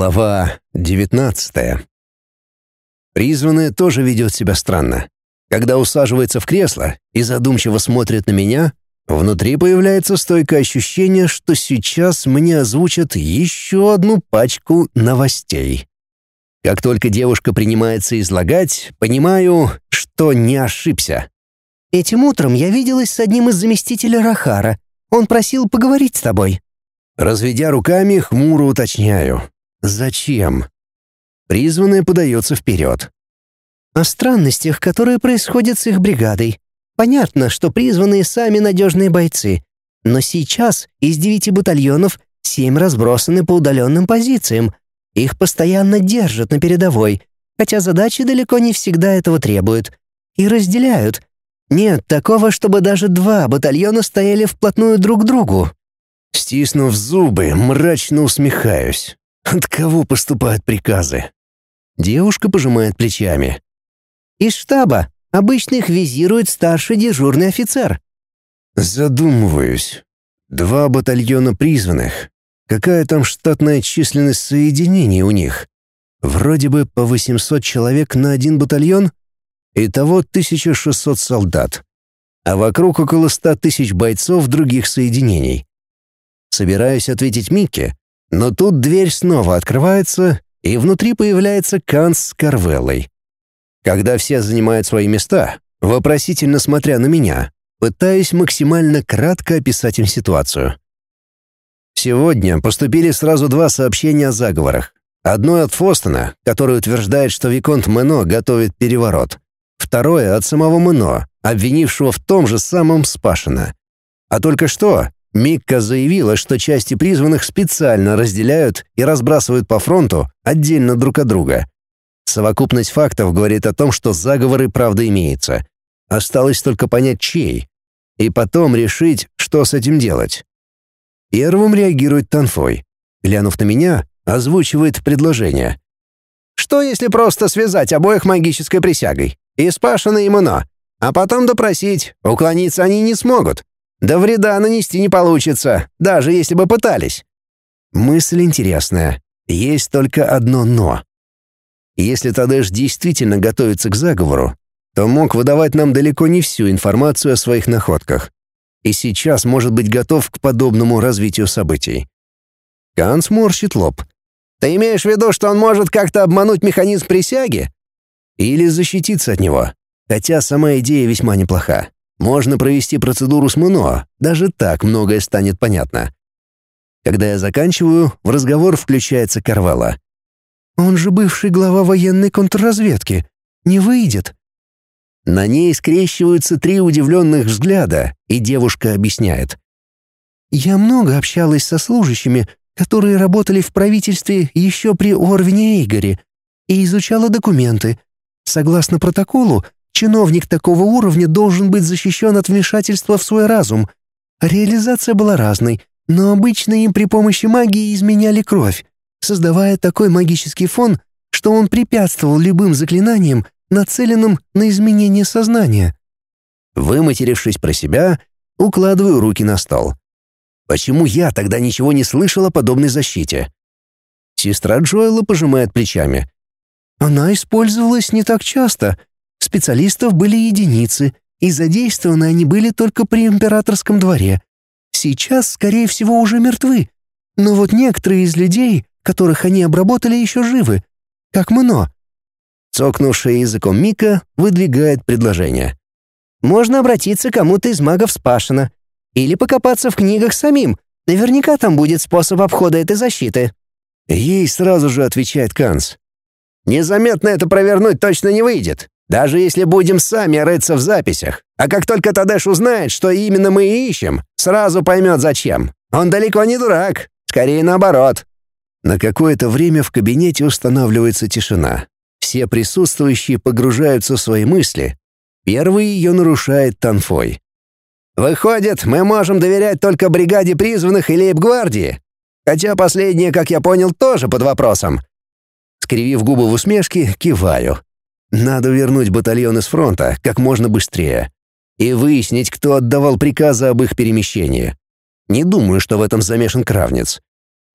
Глава 19. Призванная тоже ведет себя странно. Когда усаживается в кресло и задумчиво смотрит на меня, внутри появляется стойкое ощущение, что сейчас мне озвучат еще одну пачку новостей. Как только девушка принимается излагать, понимаю, что не ошибся. «Этим утром я виделась с одним из заместителей Рахара. Он просил поговорить с тобой». Разведя руками, хмуро уточняю. Зачем? Призванная подается вперед. О странностях, которые происходят с их бригадой. Понятно, что призванные сами надежные бойцы. Но сейчас из девяти батальонов семь разбросаны по удаленным позициям. Их постоянно держат на передовой, хотя задачи далеко не всегда этого требуют. И разделяют. Нет такого, чтобы даже два батальона стояли вплотную друг к другу. Стиснув зубы, мрачно усмехаюсь. От кого поступают приказы? Девушка пожимает плечами. Из штаба. Обычно их визирует старший дежурный офицер. Задумываюсь. Два батальона призванных. Какая там штатная численность соединений у них? Вроде бы по 800 человек на один батальон. Итого 1600 солдат. А вокруг около 100 тысяч бойцов других соединений. Собираюсь ответить Микке, но тут дверь снова открывается, и внутри появляется Канс с Карвеллой. Когда все занимают свои места, вопросительно смотря на меня, пытаюсь максимально кратко описать им ситуацию. Сегодня поступили сразу два сообщения о заговорах. Одно от Фостона, который утверждает, что Виконт Мено готовит переворот. Второе от самого Мено, обвинившего в том же самом Спашина. А только что Микка заявила, что части призванных специально разделяют и разбрасывают по фронту отдельно друг от друга. Совокупность фактов говорит о том, что заговоры правда имеются. Осталось только понять, чей. И потом решить, что с этим делать. Первым реагирует Танфой. Глянув на меня, озвучивает предложение. «Что, если просто связать обоих магической присягой? И Спашина, и Муно. А потом допросить. Уклониться они не смогут. Да вреда нанести не получится, даже если бы пытались. Мысль интересная. Есть только одно «но». Если Тадеш действительно готовится к заговору, то мог выдавать нам далеко не всю информацию о своих находках. И сейчас может быть готов к подобному развитию событий. Канс морщит лоб. «Ты имеешь в виду, что он может как-то обмануть механизм присяги?» «Или защититься от него. Хотя сама идея весьма неплоха. Можно провести процедуру с МНО, даже так многое станет понятно. Когда я заканчиваю, в разговор включается Карвала. «Он же бывший глава военной контрразведки. Не выйдет». На ней скрещиваются три удивленных взгляда, и девушка объясняет. «Я много общалась со служащими, которые работали в правительстве еще при Орвине Игоре, и изучала документы. Согласно протоколу, Чиновник такого уровня должен быть защищен от вмешательства в свой разум. Реализация была разной, но обычно им при помощи магии изменяли кровь, создавая такой магический фон, что он препятствовал любым заклинаниям, нацеленным на изменение сознания. Выматерившись про себя, укладываю руки на стол. Почему я тогда ничего не слышал о подобной защите? Сестра Джоэла пожимает плечами. Она использовалась не так часто — Специалистов были единицы, и задействованы они были только при императорском дворе. Сейчас, скорее всего, уже мертвы. Но вот некоторые из людей, которых они обработали, еще живы. Как Мно. Цокнувшая языком Мика выдвигает предложение. «Можно обратиться к кому-то из магов Спашина. Или покопаться в книгах самим. Наверняка там будет способ обхода этой защиты». Ей сразу же отвечает Канс. «Незаметно это провернуть точно не выйдет. Даже если будем сами рыться в записях. А как только Тадеш узнает, что именно мы ищем, сразу поймет зачем. Он далеко не дурак, скорее наоборот. На какое-то время в кабинете устанавливается тишина. Все присутствующие погружаются в свои мысли. Первый ее нарушает Танфой. «Выходит, мы можем доверять только бригаде призванных или лейб-гвардии? Хотя последнее, как я понял, тоже под вопросом». Скривив губы в усмешке, киваю. Надо вернуть батальоны с фронта как можно быстрее и выяснить, кто отдавал приказы об их перемещении. Не думаю, что в этом замешан Кравнец.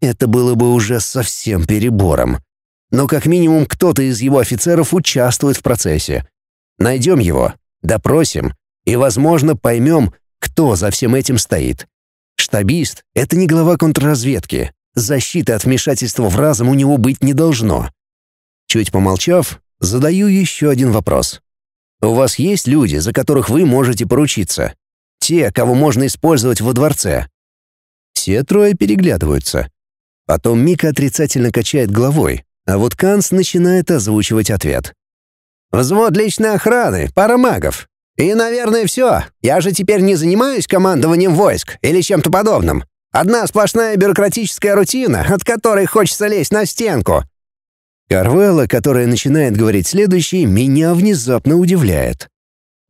Это было бы уже совсем перебором. Но как минимум кто-то из его офицеров участвует в процессе. Найдем его, допросим и, возможно, поймем, кто за всем этим стоит. Штабист — это не глава контрразведки. Защиты от вмешательства в разум у него быть не должно. Чуть помолчав, задаю еще один вопрос. У вас есть люди, за которых вы можете поручиться? Те, кого можно использовать во дворце?» Все трое переглядываются. Потом Мика отрицательно качает головой, а вот Канс начинает озвучивать ответ. «Взвод личной охраны, пара магов. И, наверное, все. Я же теперь не занимаюсь командованием войск или чем-то подобным. Одна сплошная бюрократическая рутина, от которой хочется лезть на стенку». Карвелла, которая начинает говорить следующий, меня внезапно удивляет.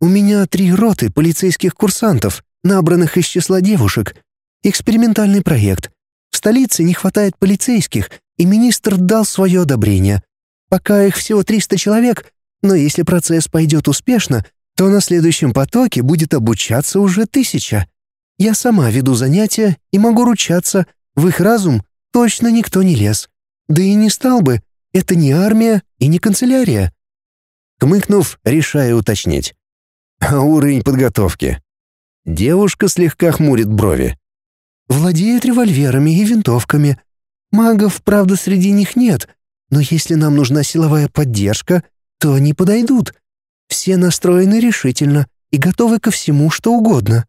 «У меня три роты полицейских курсантов, набранных из числа девушек. Экспериментальный проект. В столице не хватает полицейских, и министр дал свое одобрение. Пока их всего 300 человек, но если процесс пойдет успешно, то на следующем потоке будет обучаться уже тысяча. Я сама веду занятия и могу ручаться, в их разум точно никто не лез. Да и не стал бы, это не армия и не канцелярия. Кмыкнув, решаю уточнить. А уровень подготовки? Девушка слегка хмурит брови. Владеют револьверами и винтовками. Магов, правда, среди них нет, но если нам нужна силовая поддержка, то они подойдут. Все настроены решительно и готовы ко всему, что угодно.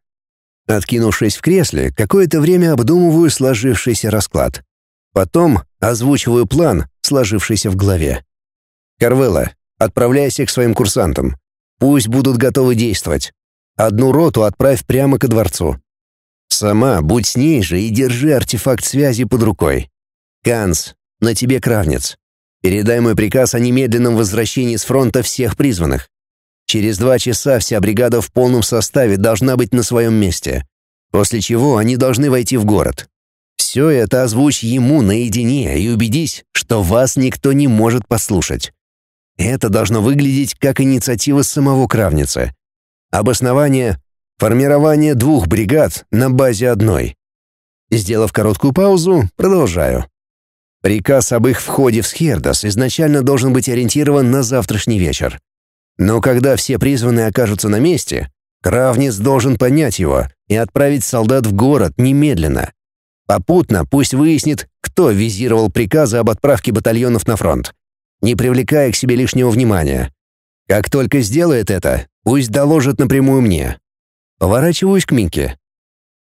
Откинувшись в кресле, какое-то время обдумываю сложившийся расклад. Потом озвучиваю план, сложившийся в голове. «Карвелла, отправляйся к своим курсантам. Пусть будут готовы действовать. Одну роту отправь прямо ко дворцу. Сама будь с ней же и держи артефакт связи под рукой. Канс, на тебе кравнец. Передай мой приказ о немедленном возвращении с фронта всех призванных. Через два часа вся бригада в полном составе должна быть на своем месте, после чего они должны войти в город. Все это озвучь ему наедине и убедись, что вас никто не может послушать. Это должно выглядеть как инициатива самого Кравницы. Обоснование — формирование двух бригад на базе одной. Сделав короткую паузу, продолжаю. Приказ об их входе в Схердас изначально должен быть ориентирован на завтрашний вечер. Но когда все призванные окажутся на месте, Кравнец должен понять его и отправить солдат в город немедленно. Попутно пусть выяснит, кто визировал приказы об отправке батальонов на фронт, не привлекая к себе лишнего внимания. Как только сделает это, пусть доложит напрямую мне. Поворачиваюсь к Минке.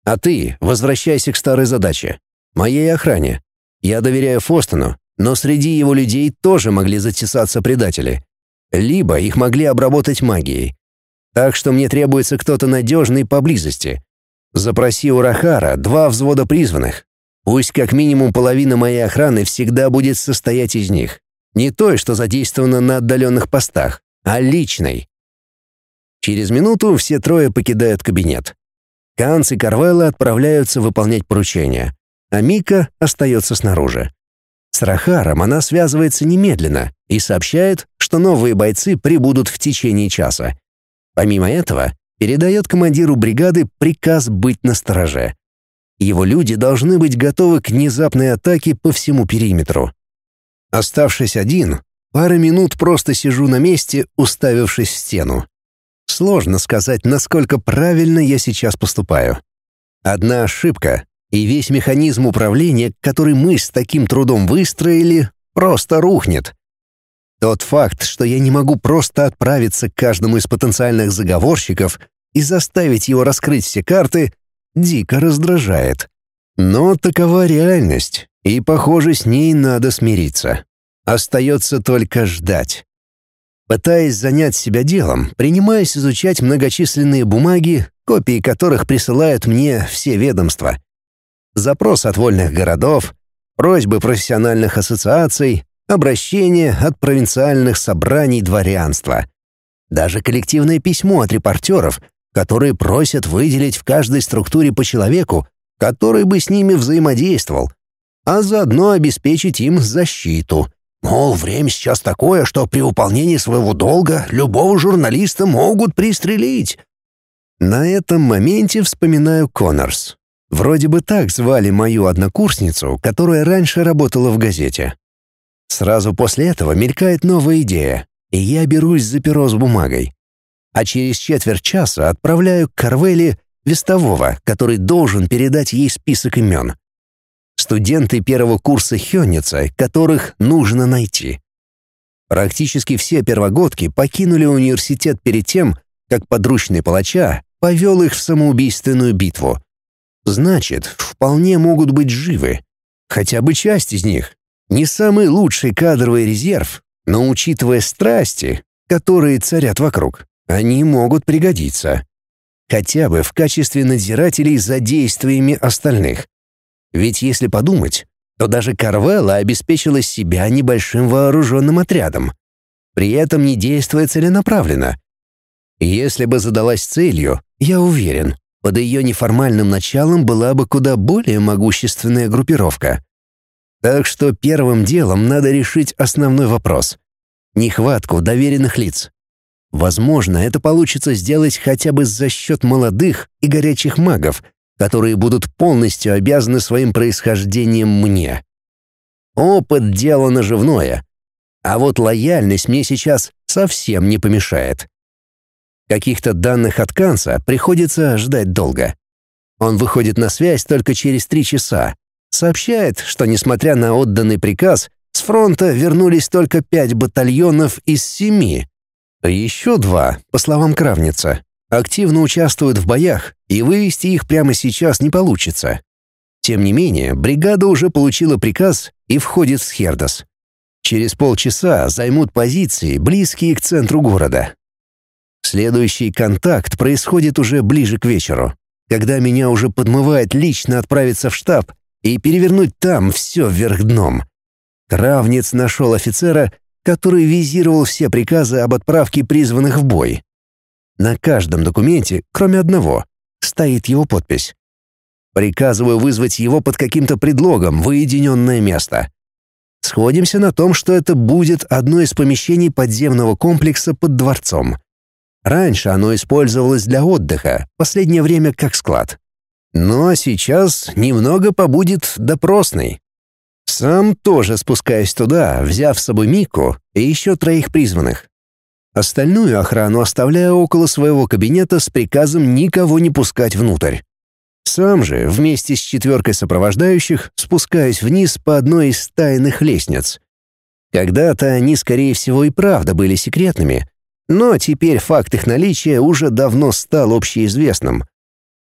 А ты возвращайся к старой задаче. Моей охране. Я доверяю Фостону, но среди его людей тоже могли затесаться предатели либо их могли обработать магией. Так что мне требуется кто-то надежный поблизости. Запроси у Рахара два взвода призванных. Пусть как минимум половина моей охраны всегда будет состоять из них. Не той, что задействована на отдаленных постах, а личной. Через минуту все трое покидают кабинет. Канц и Карвелла отправляются выполнять поручения, а Мика остается снаружи. С Рахаром она связывается немедленно и сообщает, что новые бойцы прибудут в течение часа. Помимо этого, передает командиру бригады приказ быть настороже. Его люди должны быть готовы к внезапной атаке по всему периметру. Оставшись один, пару минут просто сижу на месте, уставившись в стену. Сложно сказать, насколько правильно я сейчас поступаю. Одна ошибка, и весь механизм управления, который мы с таким трудом выстроили, просто рухнет. Тот факт, что я не могу просто отправиться к каждому из потенциальных заговорщиков и заставить его раскрыть все карты, дико раздражает. Но такова реальность, и, похоже, с ней надо смириться. Остается только ждать. Пытаясь занять себя делом, принимаюсь изучать многочисленные бумаги, копии которых присылают мне все ведомства — запрос от вольных городов, просьбы профессиональных ассоциаций, обращения от провинциальных собраний дворянства. Даже коллективное письмо от репортеров, которые просят выделить в каждой структуре по человеку, который бы с ними взаимодействовал, а заодно обеспечить им защиту. Мол, время сейчас такое, что при выполнении своего долга любого журналиста могут пристрелить. На этом моменте вспоминаю Коннорс. Вроде бы так звали мою однокурсницу, которая раньше работала в газете. Сразу после этого мелькает новая идея, и я берусь за перо с бумагой. А через четверть часа отправляю к Карвели вестового, который должен передать ей список имен. Студенты первого курса Хённица, которых нужно найти. Практически все первогодки покинули университет перед тем, как подручный палача повел их в самоубийственную битву. Значит, вполне могут быть живы. Хотя бы часть из них. Не самый лучший кадровый резерв, но учитывая страсти, которые царят вокруг, они могут пригодиться. Хотя бы в качестве надзирателей за действиями остальных. Ведь если подумать, то даже Карвелла обеспечила себя небольшим вооруженным отрядом. При этом не действуя целенаправленно. Если бы задалась целью, я уверен, под ее неформальным началом была бы куда более могущественная группировка. Так что первым делом надо решить основной вопрос — нехватку доверенных лиц. Возможно, это получится сделать хотя бы за счет молодых и горячих магов, которые будут полностью обязаны своим происхождением мне. Опыт — дело наживное, а вот лояльность мне сейчас совсем не помешает. Каких-то данных от Канса приходится ждать долго. Он выходит на связь только через три часа. Сообщает, что, несмотря на отданный приказ, с фронта вернулись только пять батальонов из семи. Еще два, по словам Кравница, активно участвуют в боях, и вывести их прямо сейчас не получится. Тем не менее, бригада уже получила приказ и входит в Схердос. Через полчаса займут позиции, близкие к центру города. Следующий контакт происходит уже ближе к вечеру, когда меня уже подмывает лично отправиться в штаб и перевернуть там все вверх дном. Кравнец нашел офицера, который визировал все приказы об отправке призванных в бой. На каждом документе, кроме одного, стоит его подпись. Приказываю вызвать его под каким-то предлогом в уединенное место. Сходимся на том, что это будет одно из помещений подземного комплекса под дворцом. Раньше оно использовалось для отдыха, последнее время как склад. Но сейчас немного побудет допросный. Сам тоже спускаюсь туда, взяв с собой Мику и еще троих призванных. Остальную охрану оставляю около своего кабинета с приказом никого не пускать внутрь. Сам же, вместе с четверкой сопровождающих, спускаюсь вниз по одной из тайных лестниц. Когда-то они, скорее всего, и правда были секретными, но теперь факт их наличия уже давно стал общеизвестным.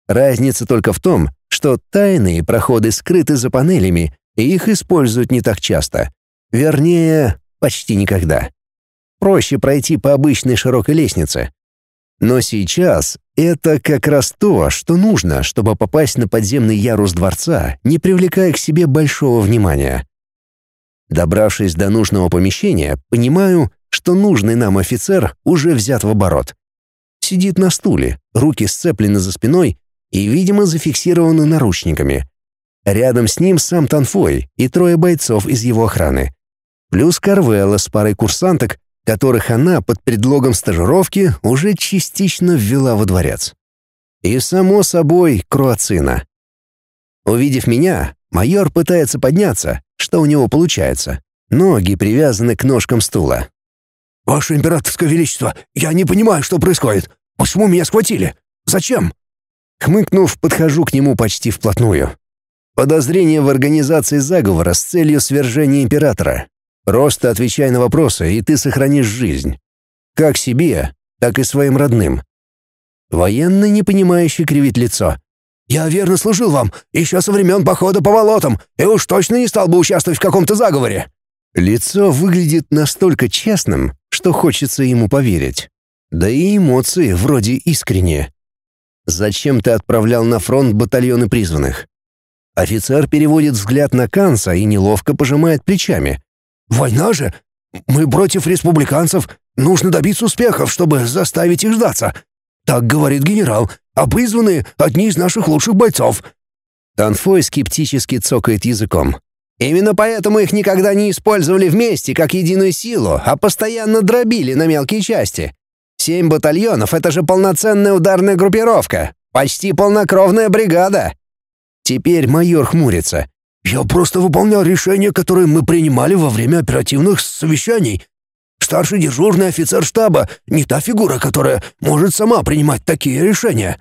Разница только в том, что тайные проходы скрыты за панелями, и их используют не так часто. Вернее, почти никогда проще пройти по обычной широкой лестнице. Но сейчас это как раз то, что нужно, чтобы попасть на подземный ярус дворца, не привлекая к себе большого внимания. Добравшись до нужного помещения, понимаю, что нужный нам офицер уже взят в оборот. Сидит на стуле, руки сцеплены за спиной и, видимо, зафиксированы наручниками. Рядом с ним сам Танфой и трое бойцов из его охраны. Плюс Карвелла с парой курсанток которых она под предлогом стажировки уже частично ввела во дворец. И, само собой, Круацина. Увидев меня, майор пытается подняться, что у него получается. Ноги привязаны к ножкам стула. «Ваше императорское величество, я не понимаю, что происходит. Почему меня схватили? Зачем?» Хмыкнув, подхожу к нему почти вплотную. Подозрение в организации заговора с целью свержения императора. Просто отвечай на вопросы, и ты сохранишь жизнь. Как себе, так и своим родным. Военный, непонимающий, кривит лицо. «Я верно служил вам, еще со времен похода по болотам, и уж точно не стал бы участвовать в каком-то заговоре». Лицо выглядит настолько честным, что хочется ему поверить. Да и эмоции вроде искренние. «Зачем ты отправлял на фронт батальоны призванных?» Офицер переводит взгляд на Канса и неловко пожимает плечами. Война же? Мы против республиканцев. Нужно добиться успехов, чтобы заставить их сдаться. Так говорит генерал, а призванные — одни из наших лучших бойцов». Танфой скептически цокает языком. «Именно поэтому их никогда не использовали вместе как единую силу, а постоянно дробили на мелкие части. Семь батальонов — это же полноценная ударная группировка, почти полнокровная бригада. Теперь майор хмурится. «Я просто выполнял решения, которые мы принимали во время оперативных совещаний. Старший дежурный офицер штаба не та фигура, которая может сама принимать такие решения».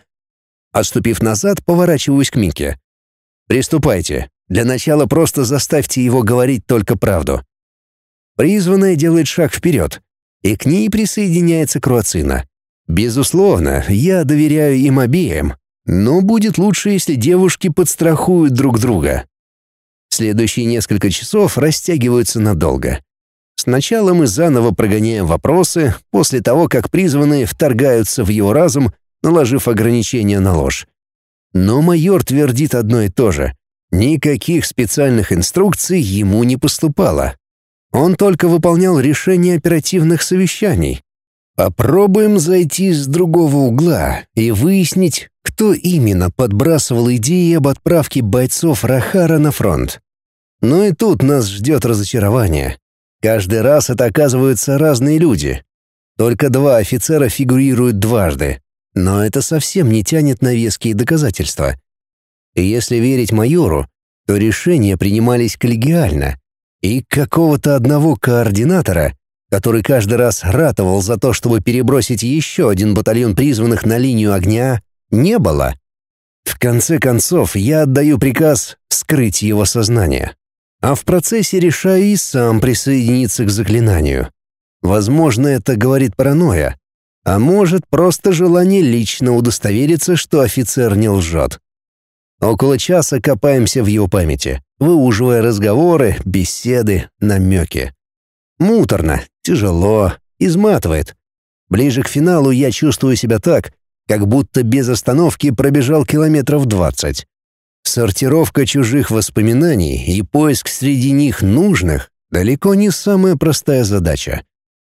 Отступив назад, поворачиваюсь к Мике. «Приступайте. Для начала просто заставьте его говорить только правду». Призванная делает шаг вперед, и к ней присоединяется Круацина. Безусловно, я доверяю им обеим, но будет лучше, если девушки подстрахуют друг друга. Следующие несколько часов растягиваются надолго. Сначала мы заново прогоняем вопросы, после того, как призванные вторгаются в его разум, наложив ограничения на ложь. Но майор твердит одно и то же. Никаких специальных инструкций ему не поступало. Он только выполнял решения оперативных совещаний. Попробуем зайти с другого угла и выяснить, кто именно подбрасывал идеи об отправке бойцов Рахара на фронт. Но и тут нас ждет разочарование. Каждый раз это оказываются разные люди. Только два офицера фигурируют дважды. Но это совсем не тянет на веские доказательства. И если верить майору, то решения принимались коллегиально, и какого-то одного координатора, который каждый раз ратовал за то, чтобы перебросить еще один батальон призванных на линию огня, не было. В конце концов, я отдаю приказ скрыть его сознание. А в процессе решаю и сам присоединиться к заклинанию. Возможно, это говорит паранойя, а может, просто желание лично удостовериться, что офицер не лжет. Около часа копаемся в его памяти, выуживая разговоры, беседы, намеки. Муторно, тяжело, изматывает. Ближе к финалу я чувствую себя так, как будто без остановки пробежал километров двадцать. Сортировка чужих воспоминаний и поиск среди них нужных далеко не самая простая задача.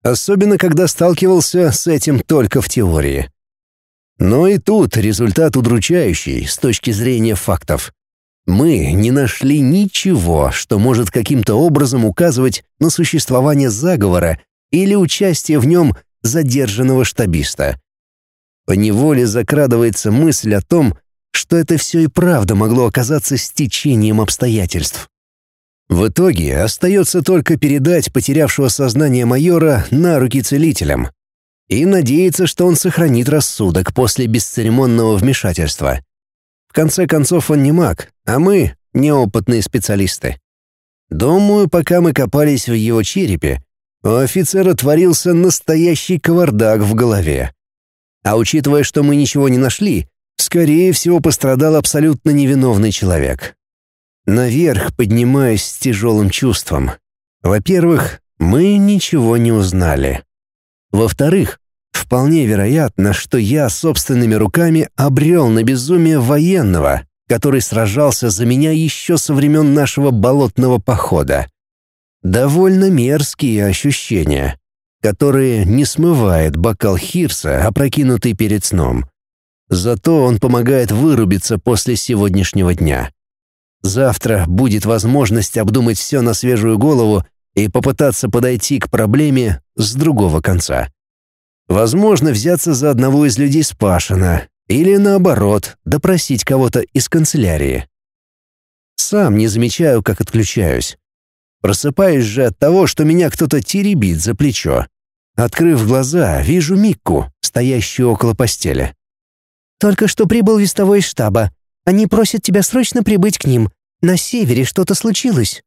Особенно, когда сталкивался с этим только в теории. Но и тут результат удручающий с точки зрения фактов. Мы не нашли ничего, что может каким-то образом указывать на существование заговора или участие в нем задержанного штабиста. По неволе закрадывается мысль о том, что это все и правда могло оказаться стечением обстоятельств. В итоге остается только передать потерявшего сознание майора на руки целителям и надеяться, что он сохранит рассудок после бесцеремонного вмешательства. В конце концов, он не маг, а мы — неопытные специалисты. Думаю, пока мы копались в его черепе, у офицера творился настоящий кавардак в голове. А учитывая, что мы ничего не нашли, скорее всего, пострадал абсолютно невиновный человек. Наверх поднимаюсь с тяжелым чувством. Во-первых, мы ничего не узнали. Во-вторых, вполне вероятно, что я собственными руками обрел на безумие военного, который сражался за меня еще со времен нашего болотного похода. Довольно мерзкие ощущения, которые не смывает бокал Хирса, опрокинутый перед сном. Зато он помогает вырубиться после сегодняшнего дня. Завтра будет возможность обдумать все на свежую голову и попытаться подойти к проблеме с другого конца. Возможно, взяться за одного из людей Спашина или, наоборот, допросить кого-то из канцелярии. Сам не замечаю, как отключаюсь. Просыпаюсь же от того, что меня кто-то теребит за плечо. Открыв глаза, вижу Микку, стоящую около постели. «Только что прибыл вестовой штаба. Они просят тебя срочно прибыть к ним. На севере что-то случилось».